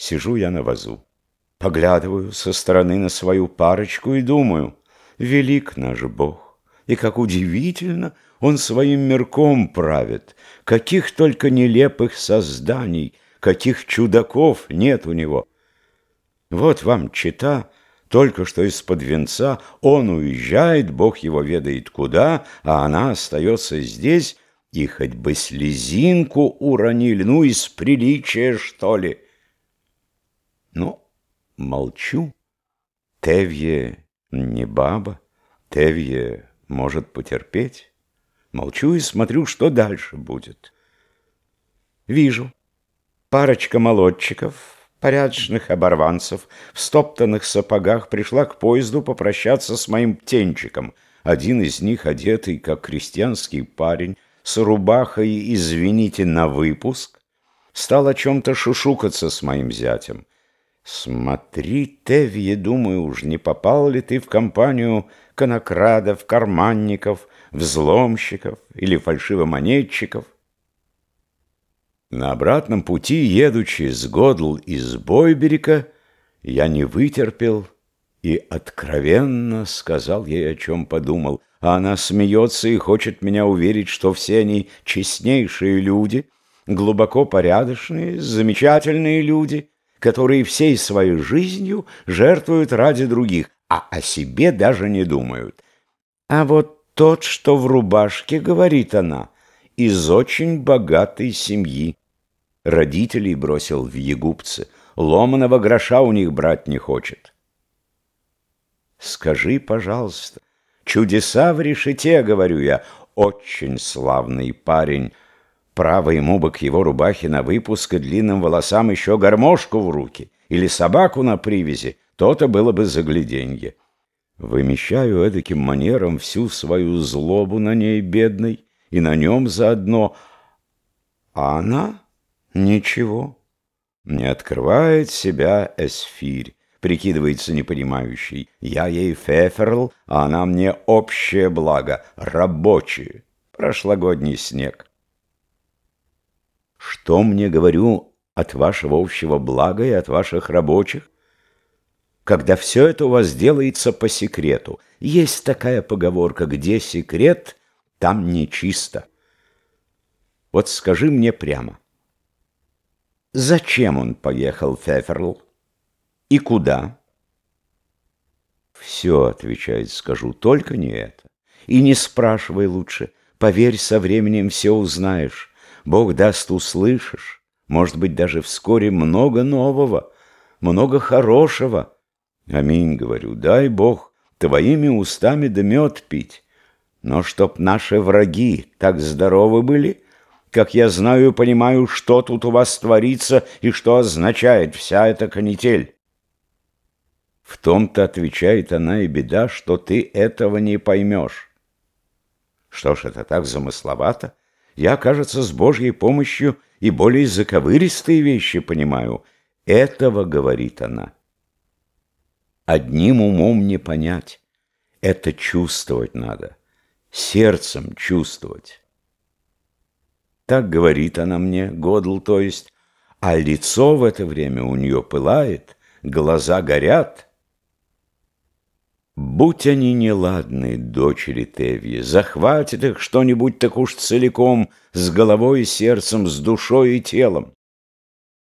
Сижу я на вазу, поглядываю со стороны на свою парочку и думаю, велик наш Бог, и как удивительно Он своим мирком правит, каких только нелепых созданий, каких чудаков нет у Него. Вот вам чита, только что из-под венца, он уезжает, Бог его ведает куда, а она остается здесь, и хоть бы слезинку уронили, ну, из приличия, что ли. Ну, молчу. Тевье не баба, Тевье может потерпеть. Молчу и смотрю, что дальше будет. Вижу. Парочка молодчиков, порядочных оборванцев, в стоптанных сапогах пришла к поезду попрощаться с моим птенчиком. Один из них, одетый, как крестьянский парень, с рубахой, извините, на выпуск, стал о чем-то шушукаться с моим зятем. Смотри, Тевье, думаю, уж не попал ли ты в компанию конокрадов, карманников, взломщиков или фальшивомонетчиков? На обратном пути, едучи с Годл из Бойберика, я не вытерпел и откровенно сказал ей, о чем подумал, а она смеется и хочет меня уверить, что все они честнейшие люди, глубоко порядочные, замечательные люди, которые всей своей жизнью жертвуют ради других, а о себе даже не думают. А вот тот, что в рубашке, говорит она, из очень богатой семьи. Родителей бросил в егупцы, ломаного гроша у них брать не хочет. Скажи, пожалуйста, чудеса в решете, говорю я, очень славный парень. Право ему бы к его рубахе на выпуск и длинным волосам еще гармошку в руки или собаку на привязи, то-то было бы загляденье. Вымещаю эдаким манером всю свою злобу на ней, бедной, и на нем заодно. А она ничего, не открывает себя эсфирь прикидывается непонимающий. Я ей феферл, а она мне общее благо, рабочее, прошлогодний снег. Что мне, говорю, от вашего общего блага и от ваших рабочих? Когда все это у вас делается по секрету. Есть такая поговорка, где секрет, там нечисто. Вот скажи мне прямо, зачем он поехал, Феферл? И куда? Все, отвечает, скажу, только не это. И не спрашивай лучше. Поверь, со временем все узнаешь. Бог даст, услышишь. Может быть, даже вскоре много нового, много хорошего. Аминь, говорю, дай Бог твоими устами да мед пить. Но чтоб наши враги так здоровы были, как я знаю и понимаю, что тут у вас творится и что означает вся эта канитель. В том-то, отвечает она, и беда, что ты этого не поймешь. Что ж, это так замысловато. Я, кажется, с Божьей помощью и более заковыристые вещи понимаю. Этого, говорит она. Одним умом не понять. Это чувствовать надо. Сердцем чувствовать. Так говорит она мне, Годл, то есть, а лицо в это время у нее пылает, глаза горят — Будь они неладны, дочери Тевьи, захватит их что-нибудь так уж целиком, с головой и сердцем, с душой и телом.